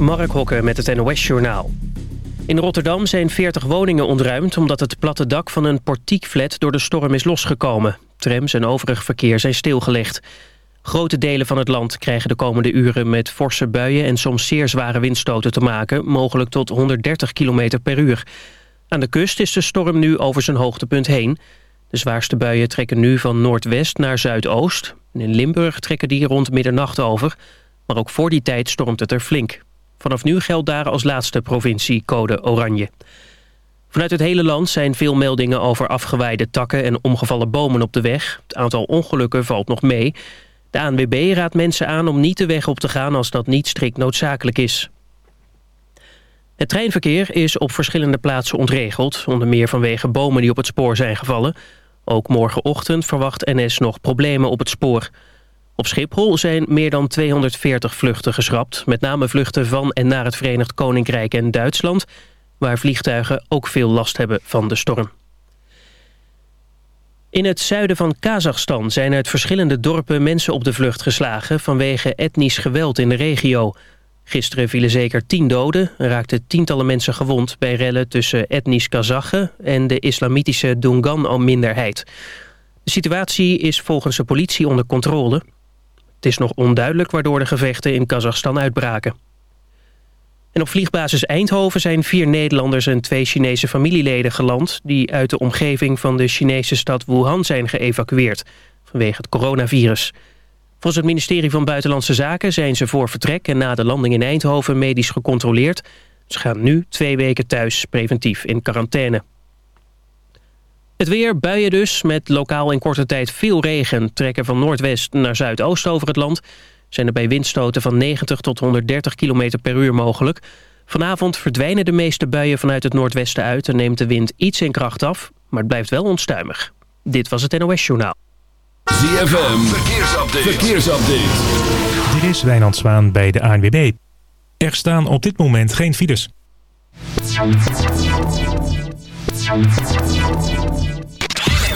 Mark Hokke met het NOS-journaal. In Rotterdam zijn 40 woningen ontruimd... omdat het platte dak van een portiekflat door de storm is losgekomen. Trams en overig verkeer zijn stilgelegd. Grote delen van het land krijgen de komende uren... met forse buien en soms zeer zware windstoten te maken... mogelijk tot 130 km per uur. Aan de kust is de storm nu over zijn hoogtepunt heen. De zwaarste buien trekken nu van noordwest naar zuidoost. In Limburg trekken die rond middernacht over... maar ook voor die tijd stormt het er flink. Vanaf nu geldt daar als laatste provincie code oranje. Vanuit het hele land zijn veel meldingen over afgewaaide takken en omgevallen bomen op de weg. Het aantal ongelukken valt nog mee. De ANWB raadt mensen aan om niet de weg op te gaan als dat niet strikt noodzakelijk is. Het treinverkeer is op verschillende plaatsen ontregeld, onder meer vanwege bomen die op het spoor zijn gevallen. Ook morgenochtend verwacht NS nog problemen op het spoor. Op Schiphol zijn meer dan 240 vluchten geschrapt. Met name vluchten van en naar het Verenigd Koninkrijk en Duitsland... waar vliegtuigen ook veel last hebben van de storm. In het zuiden van Kazachstan zijn uit verschillende dorpen mensen op de vlucht geslagen... vanwege etnisch geweld in de regio. Gisteren vielen zeker tien doden en raakten tientallen mensen gewond... bij rellen tussen etnisch Kazachen en de islamitische Dungan-minderheid. De situatie is volgens de politie onder controle... Het is nog onduidelijk waardoor de gevechten in Kazachstan uitbraken. En op vliegbasis Eindhoven zijn vier Nederlanders en twee Chinese familieleden geland... die uit de omgeving van de Chinese stad Wuhan zijn geëvacueerd... vanwege het coronavirus. Volgens het ministerie van Buitenlandse Zaken zijn ze voor vertrek... en na de landing in Eindhoven medisch gecontroleerd. Ze gaan nu twee weken thuis preventief in quarantaine. Het weer, buien dus, met lokaal in korte tijd veel regen... trekken van noordwest naar zuidoost over het land. Zijn er bij windstoten van 90 tot 130 km per uur mogelijk. Vanavond verdwijnen de meeste buien vanuit het noordwesten uit... en neemt de wind iets in kracht af, maar het blijft wel onstuimig. Dit was het NOS Journaal. ZFM, verkeersupdate. verkeersupdate. Dit is Wijnand Zwaan bij de ANWB. Er staan op dit moment geen files.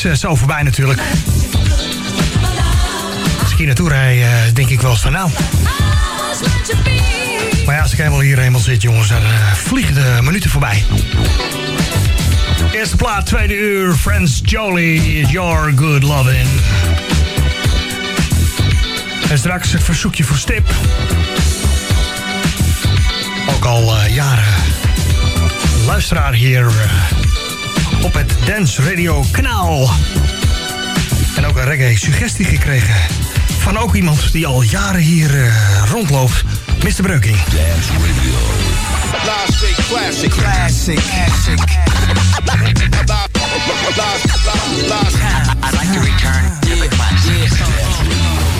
Zo voorbij natuurlijk. Als ik hier naartoe uh, denk ik wel eens van nou... Maar ja, als ik helemaal hier helemaal zit, jongens, dan uh, vliegen de minuten voorbij. Eerste plaat, tweede uur, Friends Jolie, Your Good Lovin'. En straks het verzoekje voor Stip. Ook al jaren luisteraar hier op het Dance Radio kanaal. En ook een reggae suggestie gekregen van ook iemand die al jaren hier uh, rondloopt. Mr. Breuking. Dance Radio. Classic. Classic. Classic. I'd like to return to the classics.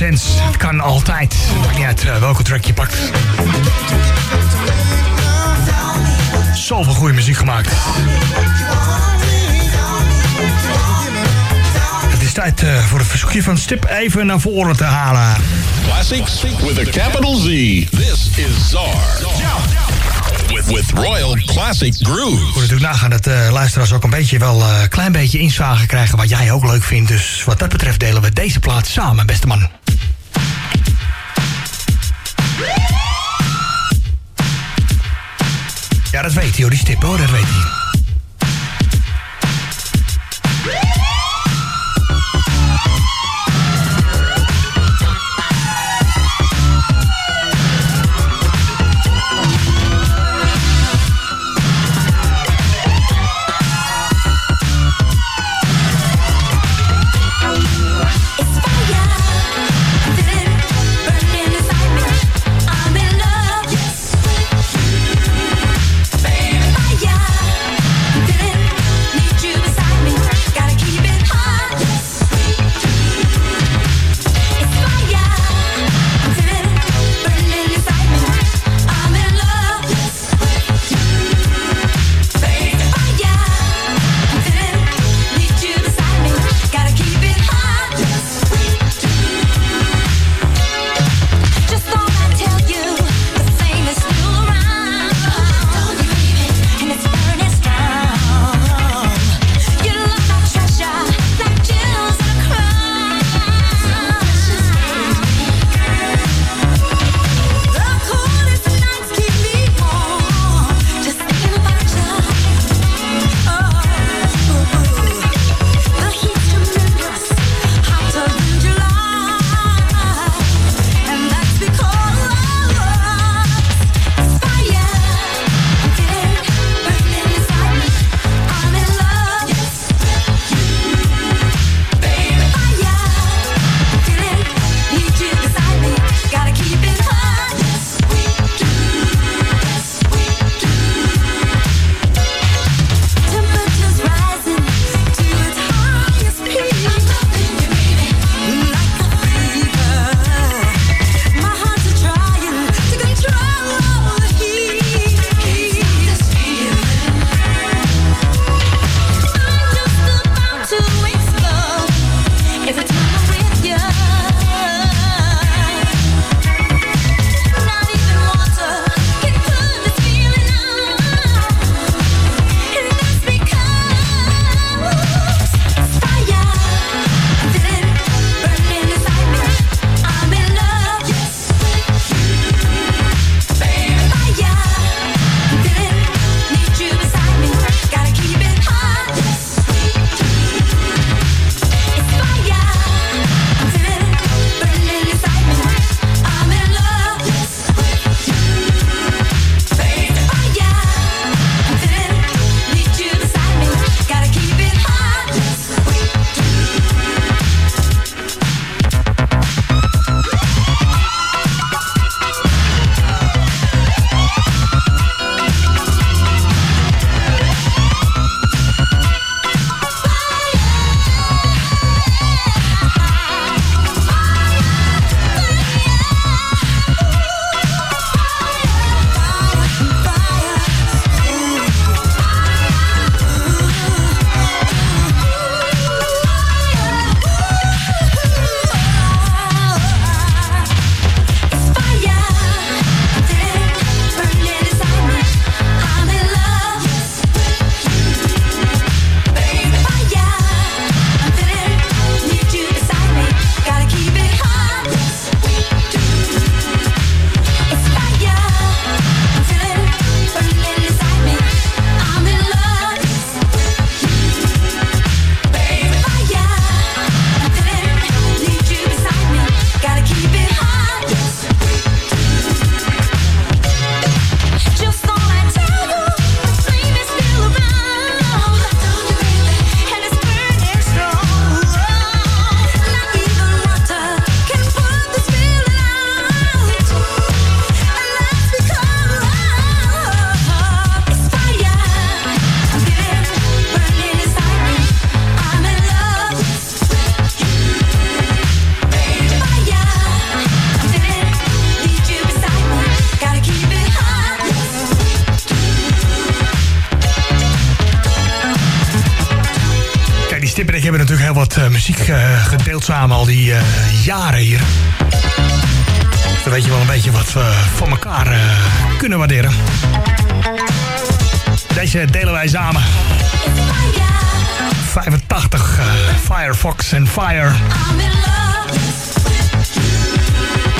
Het kan altijd. Maakt niet uit uh, welke track je pakt. Zoveel goede muziek gemaakt. Het is tijd uh, voor het verzoekje van Stip even naar voren te halen. Classics with a capital Z. This is Czar. With, with Royal Classic Groove. Ik moet natuurlijk nagaan dat uh, luisteraars ook een beetje wel een uh, klein beetje inzage krijgen wat jij ook leuk vindt. Dus wat dat betreft delen we deze plaat samen, beste man. Ja, dat weet hij hoor, die stip hoor, dat weet hij. Al die uh, jaren hier. Dus dan weet je wel een beetje wat we van elkaar kunnen waarderen. Deze delen wij samen. 85, Firefox en Fire.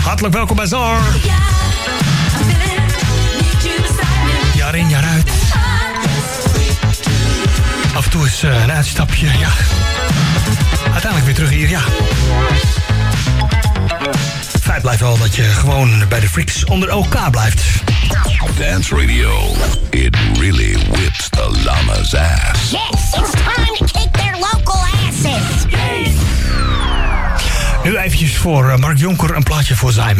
Hartelijk welkom bij Zar. Jaar in, jaar uit. Af en toe is een uitstapje, ja. Uiteindelijk weer terug hier, ja. Feit blijft wel dat je gewoon bij de freaks onder elkaar blijft. Dance Radio, it really whips the llama's ass. Yes, it's time to kick their local asses. Nu eventjes voor Mark Jonker een plaatje voor Zijm.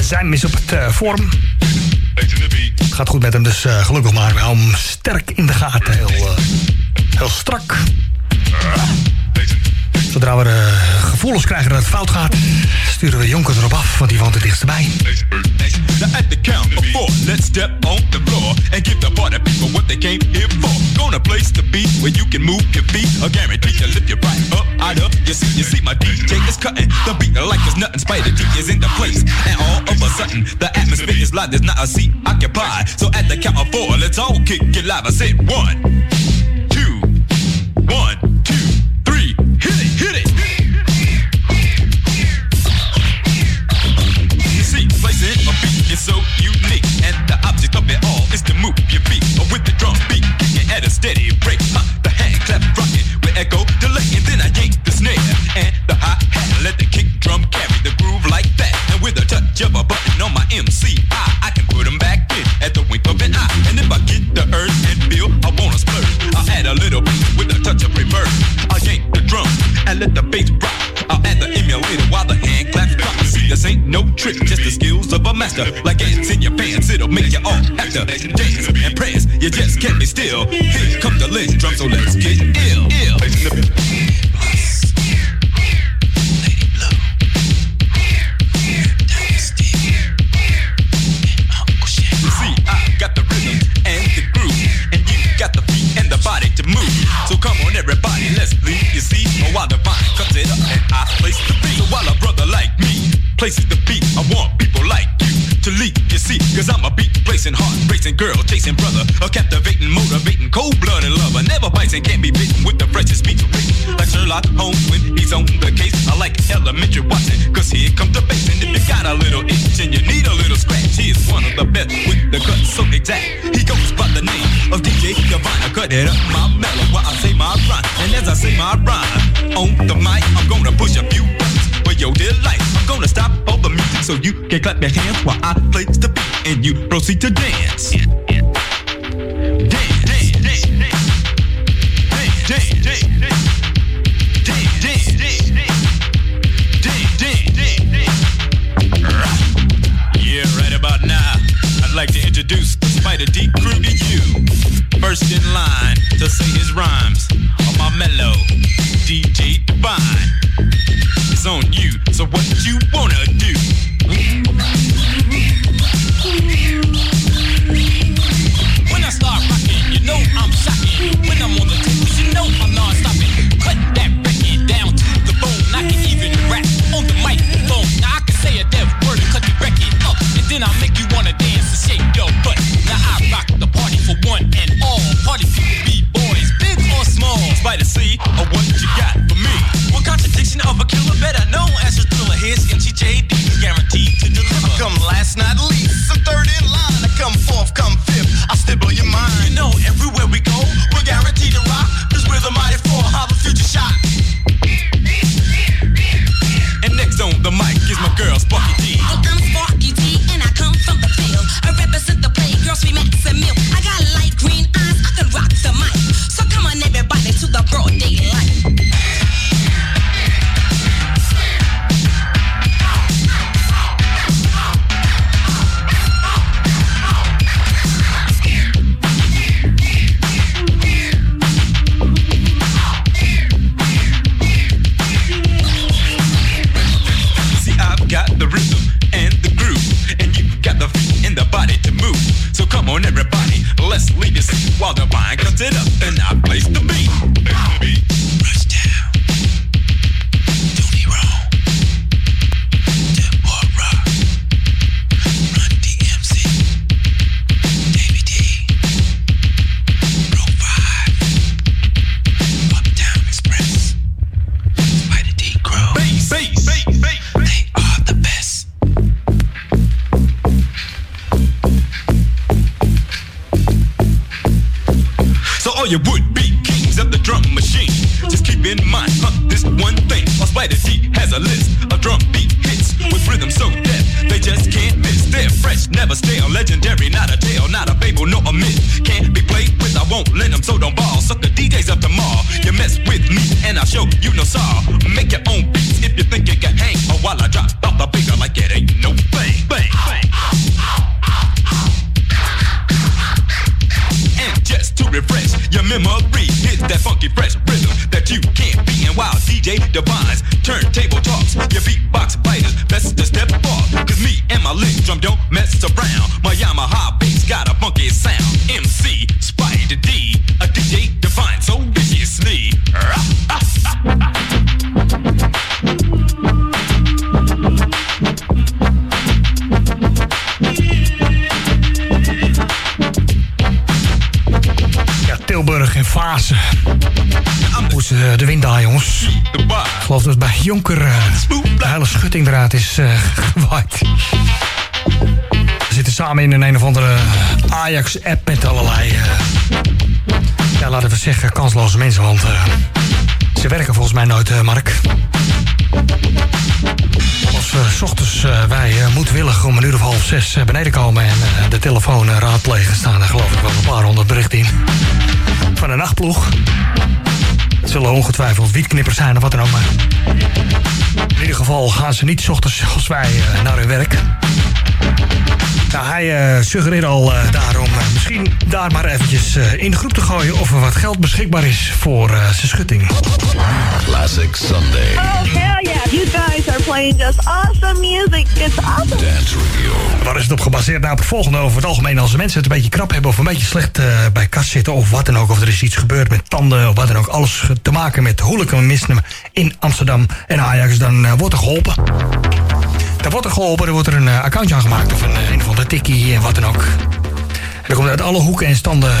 Zijm is op het uh, vorm gaat goed met hem, dus uh, gelukkig maar. We houden hem sterk in de gaten. Heel, uh, heel strak. Zodra we uh, gevoelens krijgen dat het fout gaat, sturen we Jonker erop af, want die woont het dichtst bij. Now at the count of four, let's step on the floor and give the party people what they came here for. Gonna place the beat where you can move your feet. I guarantee you lift your right up, out of your seat. You see my DJ is cutting the beat like there's nothing. Spider D is in the place, and all of a sudden the atmosphere is live. There's not a seat occupied. So at the count of four, let's all kick it live. I said one, steady rate. Huh, the hand clap rocking with echo master. Like ants in your pants, it'll make you all have to dance and prance. You just can't be still. It up my mellow while I say my rhyme. And as I say my rhyme, on the mic, I'm gonna push a few buttons for your delight. I'm gonna stop all the music so you can clap your hands while I play the beat and you proceed to dance, so don't. Suck the DJs tomorrow. You mess with me, and I'll show you no saw. Make your own beats if you think you can hang. Or while I drop off the bigger like it ain't no Eh, de wind daar, jongens? Ik geloof dat bij Jonker eh, de hele schutting eruit is eh, gewaaid. We zitten samen in een een of andere Ajax-app met allerlei... ja, laten we zeggen, kansloze mensen. Want ze werken volgens mij nooit, Mark. Als we 's ochtends wij moedwillig om een uur of half zes beneden komen... en de telefoon raadplegen, staan er geloof ik wel een paar honderd berichten in. Van een nachtploeg. Het zullen ongetwijfeld wietknippers zijn of wat dan ook. Maar in ieder geval gaan ze niet 's ochtends zoals wij eh, naar hun werk. Nou, hij eh, suggereerde al eh, daarom eh, misschien daar maar eventjes eh, in de groep te gooien... of er wat geld beschikbaar is voor eh, zijn schutting. Classic Sunday. Oh, hell yeah. You guys are playing just awesome music. It's awesome. Dance Radio. Waar is het op gebaseerd? Nou, op het volgende over het algemeen. Als mensen het een beetje krap hebben of een beetje slecht eh, bij kas zitten... of wat dan ook, of er is iets gebeurd met tanden of wat dan ook... alles te maken met hooliganisme in Amsterdam en Ajax... dan eh, wordt er geholpen. Dan wordt er geholpen, er wordt er een eh, accountje aangemaakt... of een, eh, een of andere tikkie en wat dan ook. Er komt uit alle hoeken en standen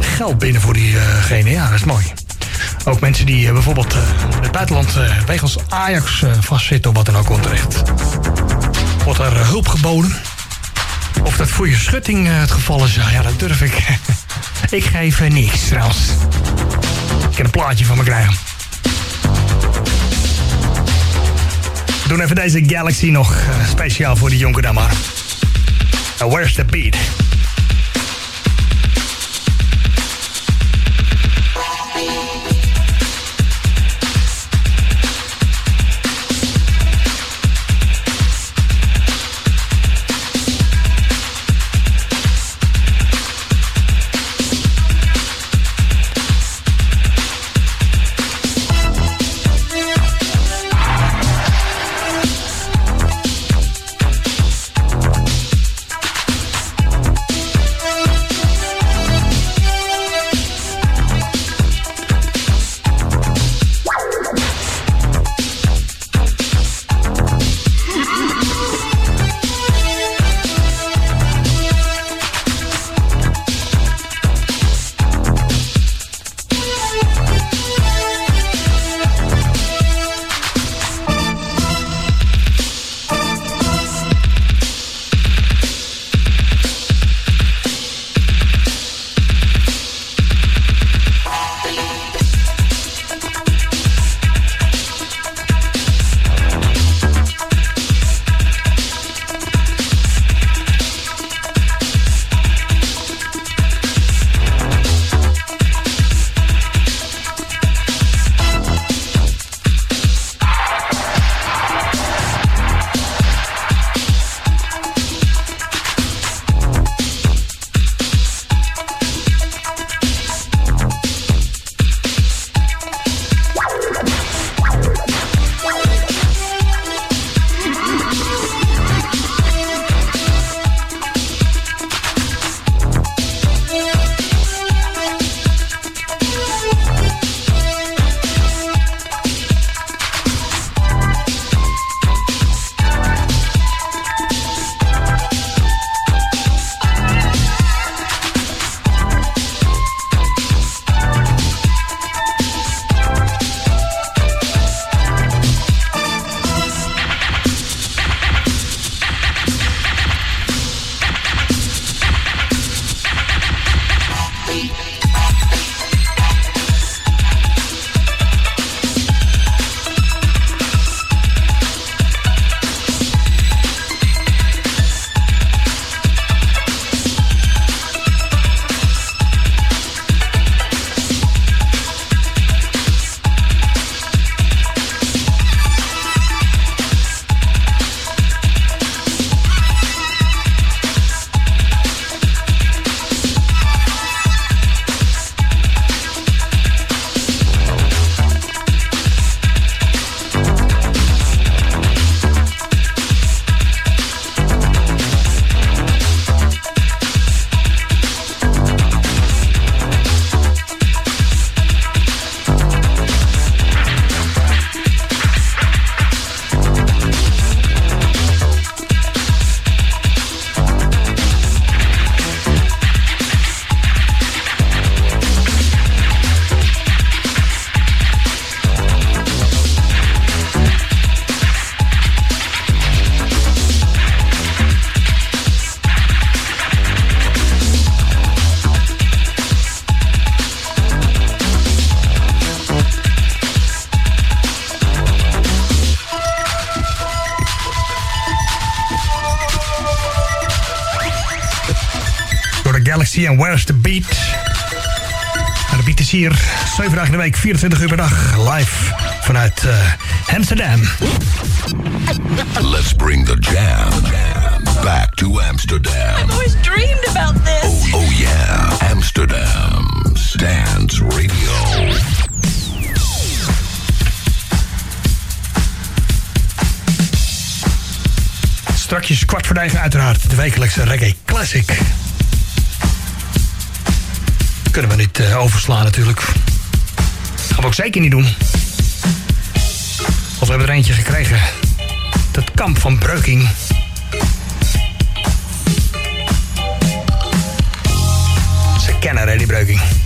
geld binnen voor diegene. ja, dat is mooi. Ook mensen die eh, bijvoorbeeld eh, in het buitenland eh, wegens Ajax eh, vastzitten... of wat dan ook komt terecht. Wordt er eh, hulp geboden. Of dat voor je schutting eh, het geval is, ja, dat durf ik. ik geef eh, niks trouwens. Ik kan een plaatje van me krijgen. Doen even deze Galaxy nog eh, speciaal voor die jonker dan maar. Where's the beat? Nasty en Where's the Beat. En de beat is hier, 7 dagen in de week, 24 uur per dag, live vanuit uh, Amsterdam. Let's bring the jam back to Amsterdam. I've always dreamed about this. Oh, oh yeah, Amsterdam's Dance Radio. Strakjes kwart voor negen uiteraard de wekelijkse reggae classic. Kunnen we niet uh, overslaan natuurlijk. Gaan we ook zeker niet doen. Want we hebben er eentje gekregen. Het kamp van Breuking. Ze kennen die Breuking.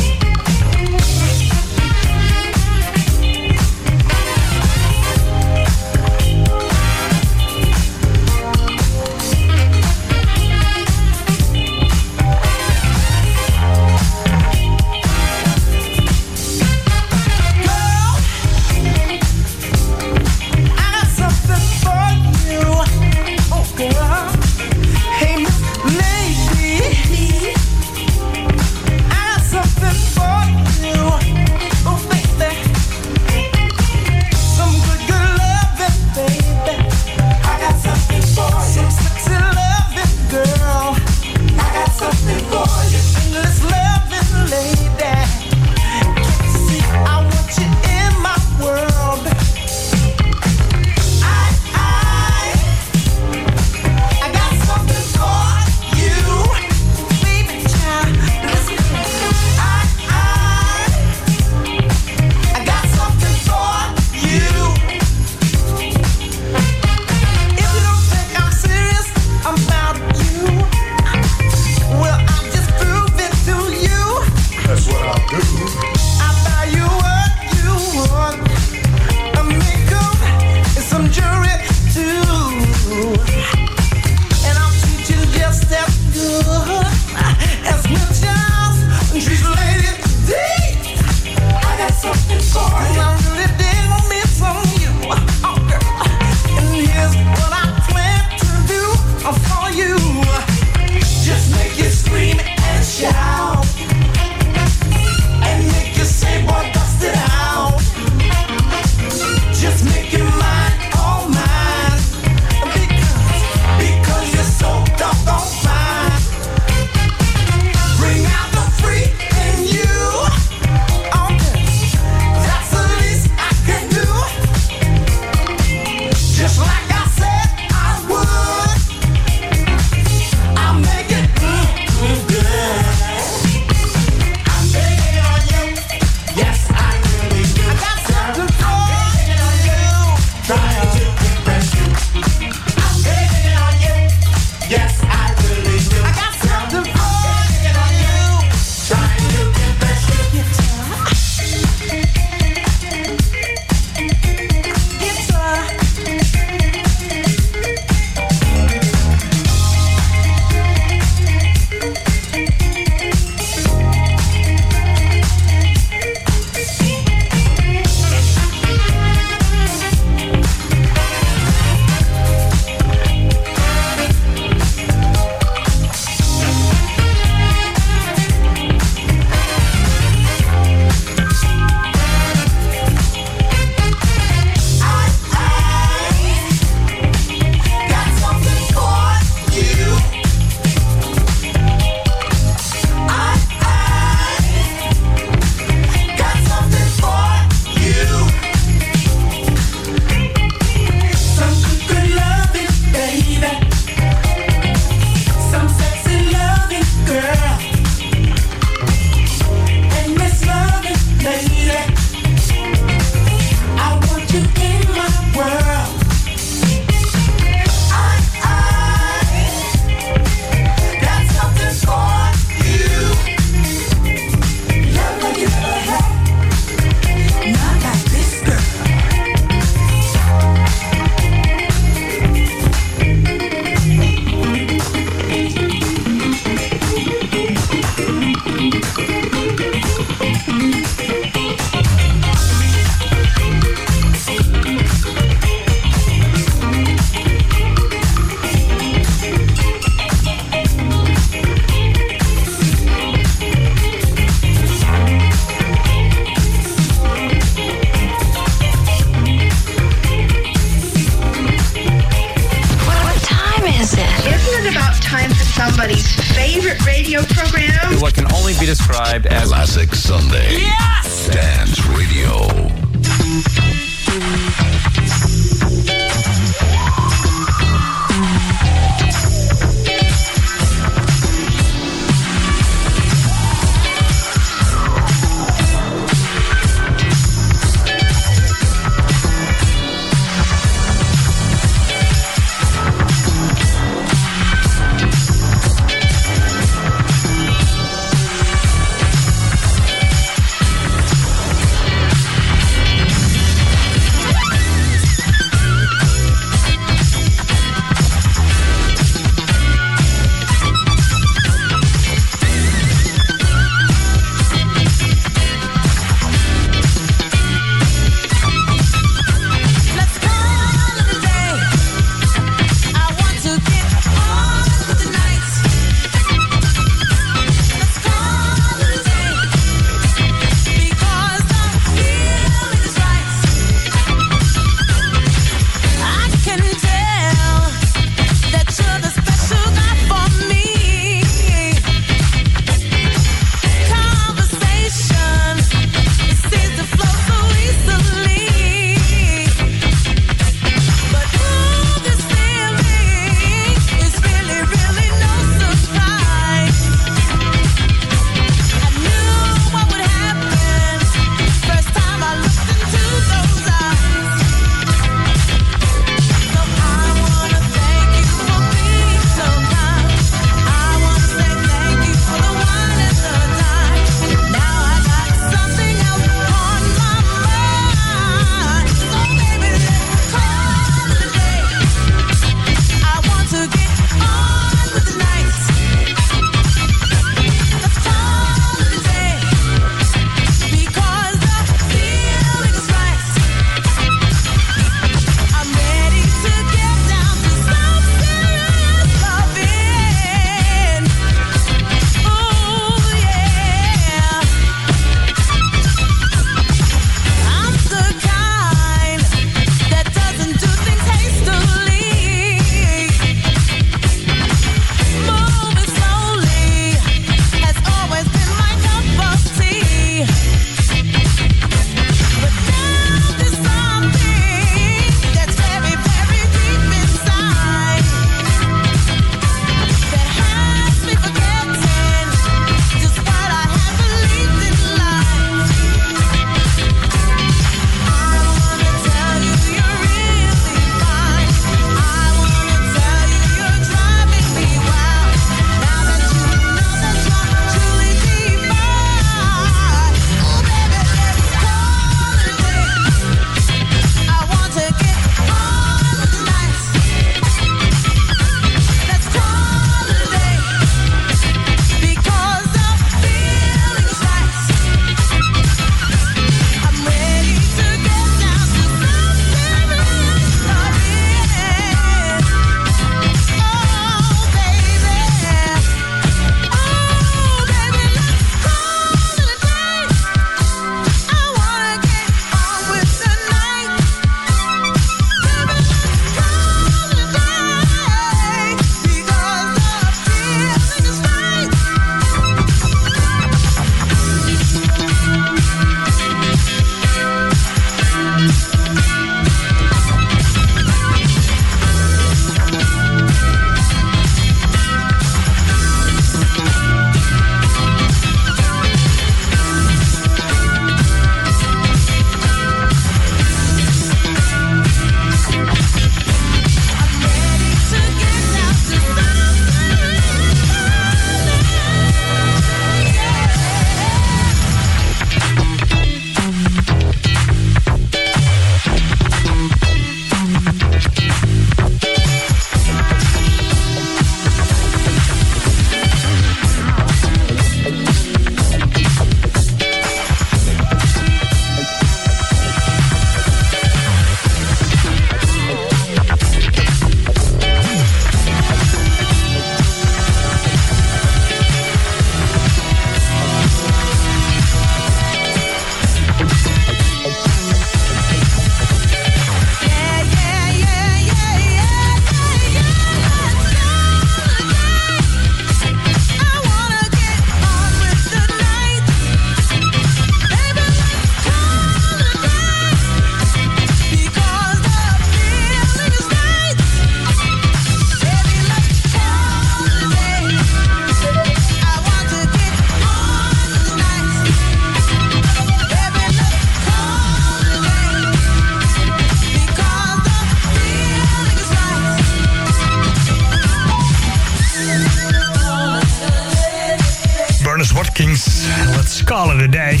Day.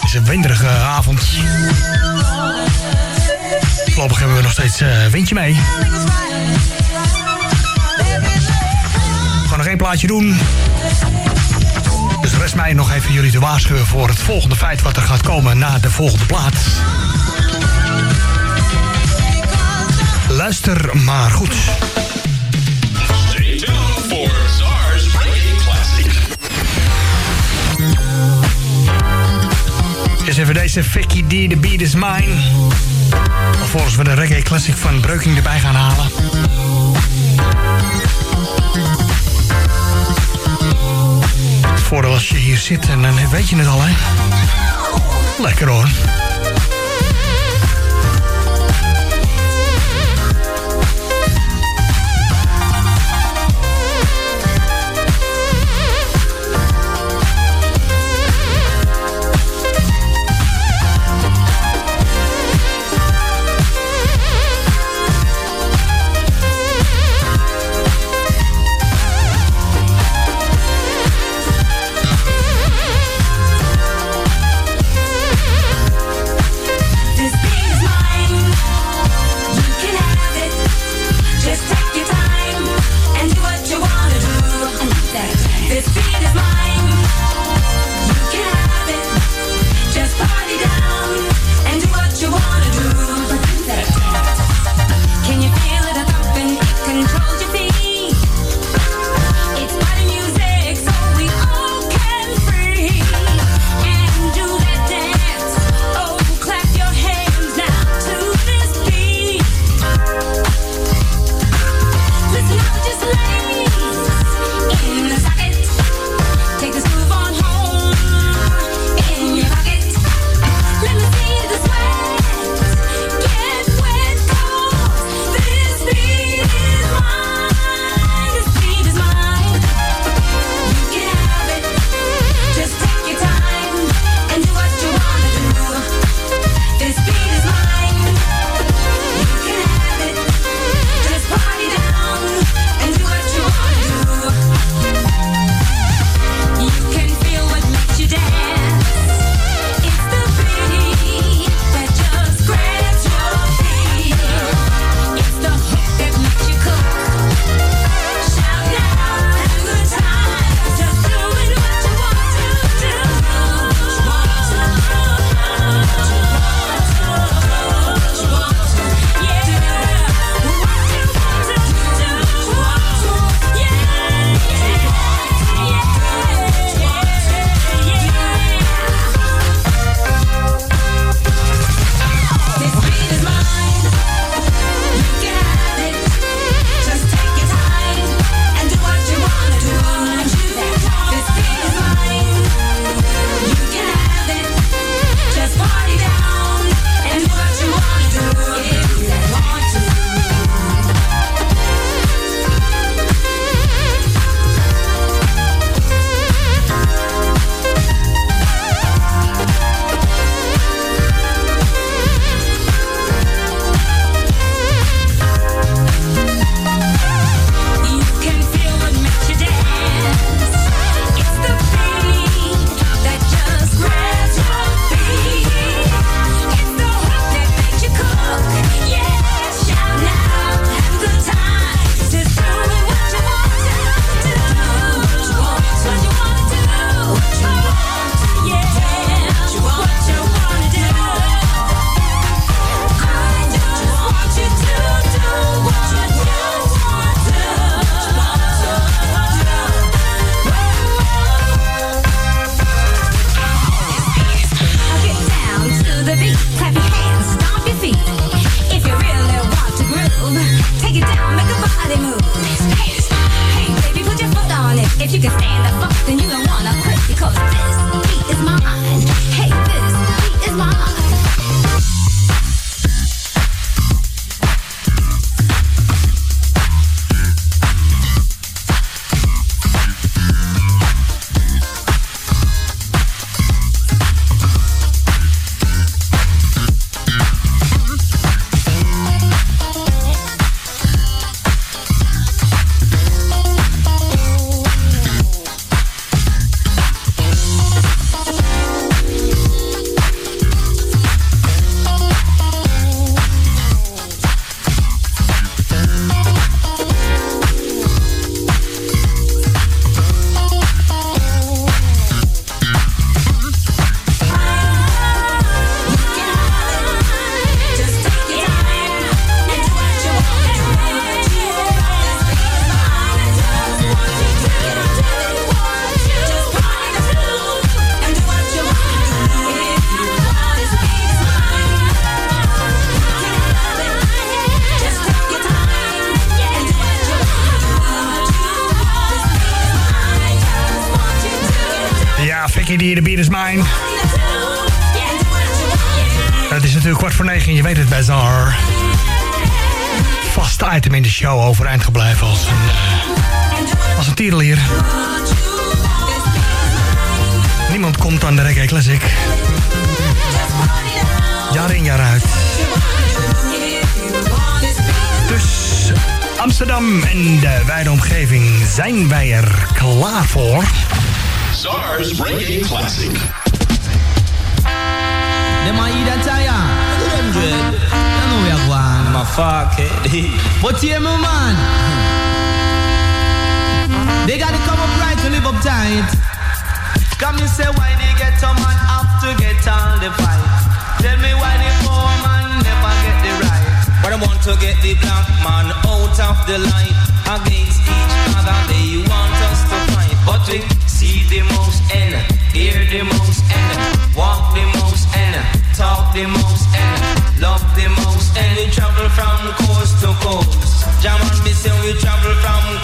Het is een winderige avond. Voorlopig hebben we nog steeds uh, windje mee. We gaan nog één plaatje doen. Dus rest mij nog even jullie te waarschuwen voor het volgende feit wat er gaat komen na de volgende plaat. Luister maar goed. Is even deze Vicky D, The Beat Is Mine. Alvorens we de reggae classic van Breuking erbij gaan halen. Het voordeel als je hier zit en dan weet je het al, hè. Lekker hoor. Die de beat is mine. Het is natuurlijk kwart voor negen, je weet het, Bazaar. Vast item in de show overeind gebleven als een, uh, als een tierenlier. Niemand komt aan de Reggae Classic. Jaar in, jaar uit. Dus Amsterdam en de wijde omgeving zijn wij er klaar voor. SARS Reggae Classic. Them a eat a tire. Dread. You know we are. I'm a fuck it. But hear me, man. They gotta come up right to live up tight. Come you say why they get a man have to get all the fight. Tell me why the poor man never get the right. But I want to get the black man out of the light. Against each other they want us to fight. But we see the most and hear the most and walk the most and talk the most and love the most and we travel from coast to coast. Jam on me say we travel from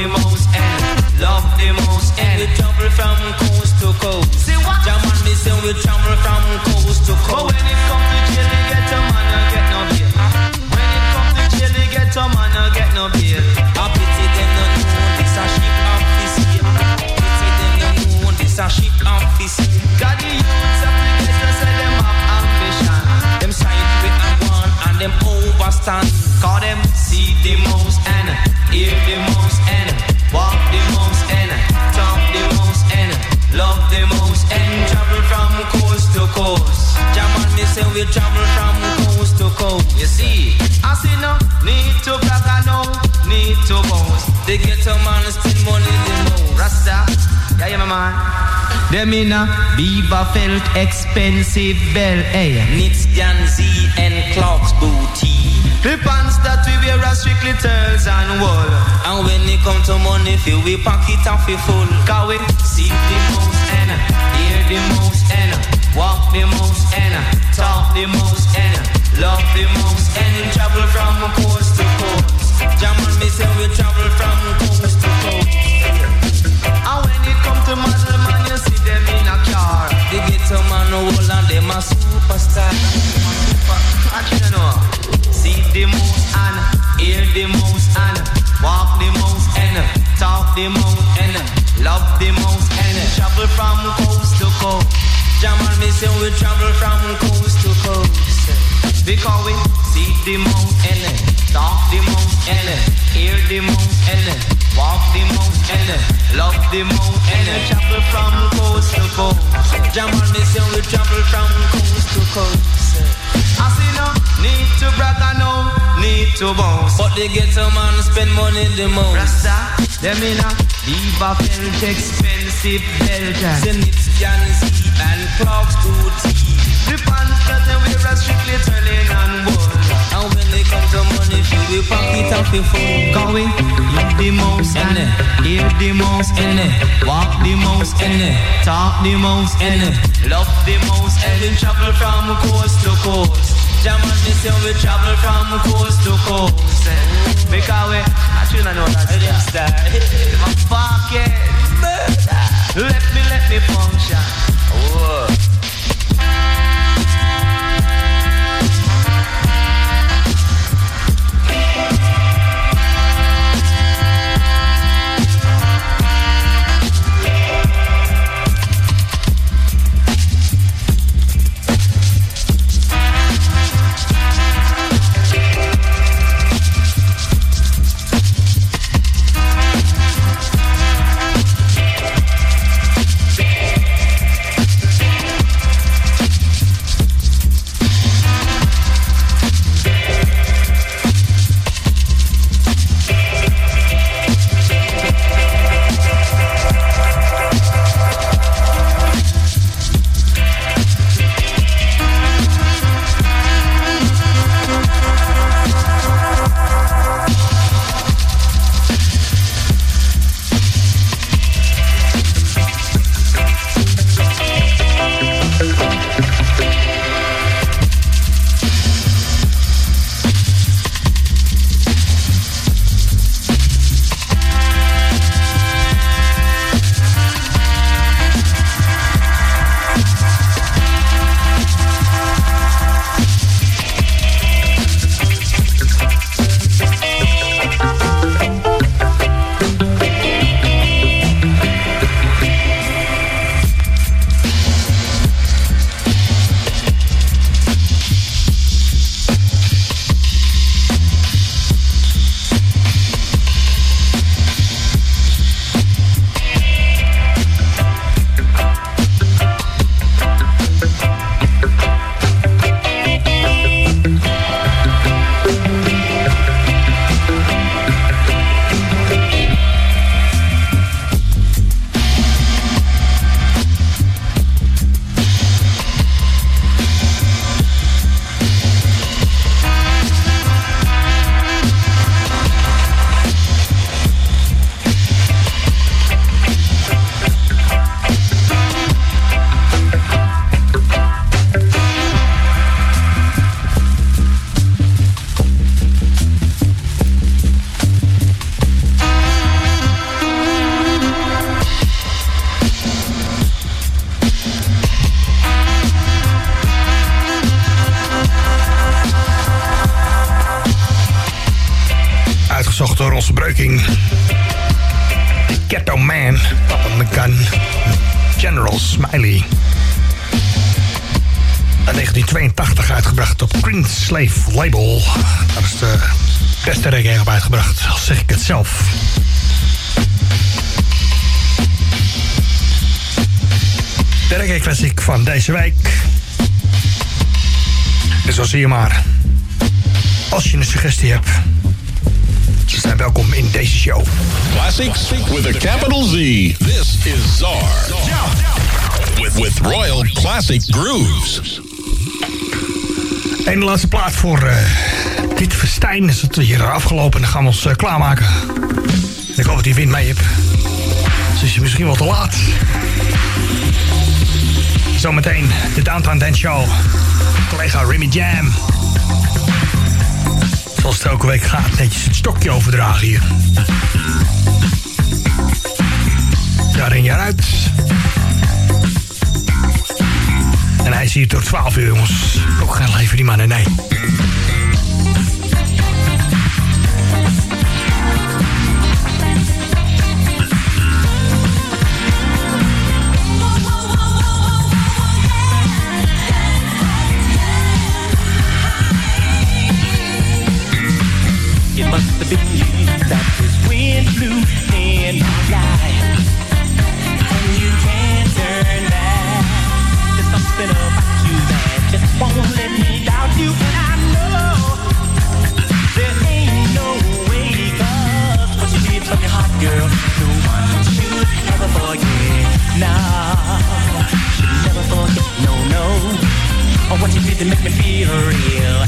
Demon Them in a beaver felt expensive bell, hey. Knits, Z and Clark's booty. The pants that we wear are strictly turls and wool. And when it come to money, feel we pocket off it full. Cause we see the most and hear the most and walk the most and talk the most and love the most and travel from coast to coast. Jam me say we travel from A man a whole and them a superstar. Don't know. See the most and hear the most and walk the most and talk the most and love the most and travel from coast to coast. Jam on me say we travel from coast to coast. Because we see the moon and talk the moon and hear the moon and walk the most and love the most and travel from coast to coast. Jam on me say we travel from coast to coast. I see no need to brag I no need to boast. But they get a man spend money the most. Rasta, them in a diva felt expensive Belgian. Send it Janzi and Clark's booty. The pants that they wear are strictly turning and wool. And when they come to money, feel we pocket off the. Cause we love the most and hear the most and walk the most and talk the most and love the most and then travel from coast to coast. Me say we travel from coast to coast. Eh? Because we, I should know. My pocket, let me let me function. Oh. Van deze week. En zo zie je maar. Als je een suggestie hebt, ze zijn welkom in deze show. Classics with a capital Z. This is Czar. With, with Royal Classic Grooves. En de laatste plaat voor uh, dit festijn is het hier afgelopen. En dan gaan we ons uh, klaarmaken. Ik hoop dat die wind mee hebt. Dus is je misschien wel te laat. Zometeen de Downtown Dance Show. Collega Remy Jam. Zoals het elke week gaat, netjes het stokje overdragen hier. Jaar in jaar uit. En hij is hier tot 12 uur, jongens. Ook geen leven die mannen, nee. That this wind blew in my life. And you can't turn back. There's something about you that just won't let me doubt you. And I know there ain't no way, what you from your heart, girl, never forget, no, no. Oh, what you did to make me feel real.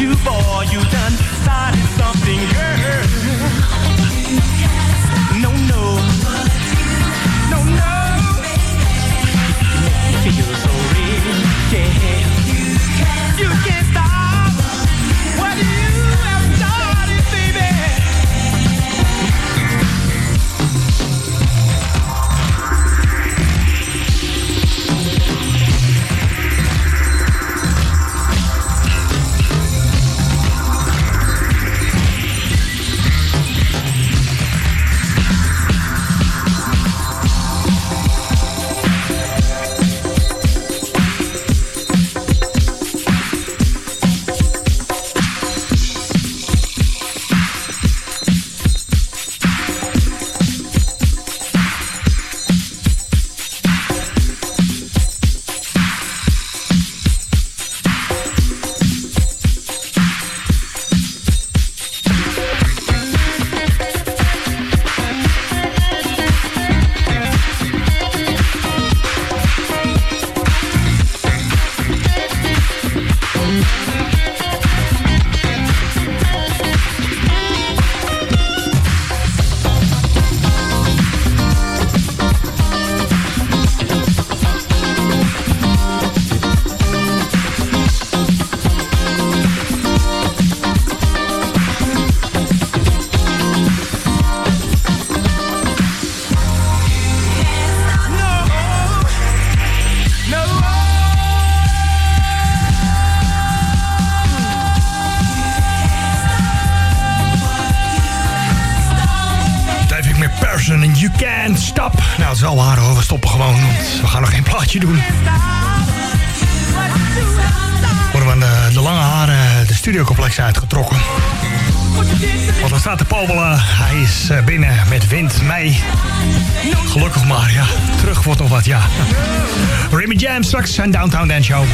I'm about to fall. You Can't Stop. Nou, het is wel waar hoor. We stoppen gewoon. We gaan nog geen plaatje doen. Worden we de, de lange haren de studiocomplex uitgetrokken. Want dan staat de Pobelen. Hij is eh, binnen met wind mei. Gelukkig maar, ja. Terug wordt nog wat, ja. Remy Jam straks zijn Downtown Dance Show.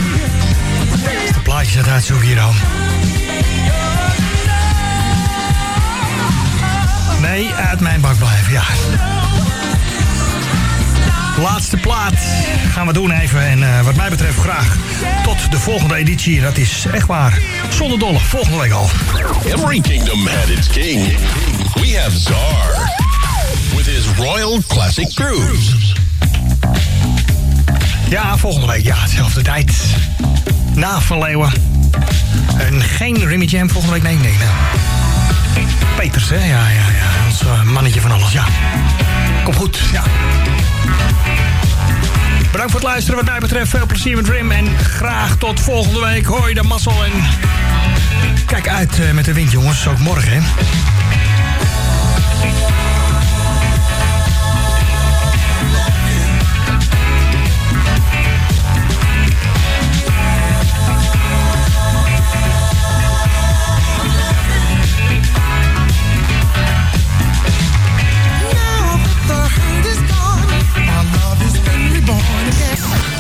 De plaatjes uit uitzoeken hier dan. Nee, uit mijn bak blijven, ja. Laatste plaat gaan we doen even. En uh, wat mij betreft graag tot de volgende editie. Dat is echt waar. Zonder dolle, volgende week al. Every kingdom had its king. We have Czar. With his Royal Classic Cruise. Ja, volgende week. Ja, hetzelfde tijd. Na Van Leeuwen. En geen Remy Jam volgende week. Nee, nee, nee. Peters, hè? Ja, ja, ja. Ons uh, mannetje van alles, ja. Kom goed, ja. Bedankt voor het luisteren wat mij betreft. Veel plezier met Rim. En graag tot volgende week. Hoi, de mazzel. En kijk uit uh, met de wind, jongens. Ook morgen, hè.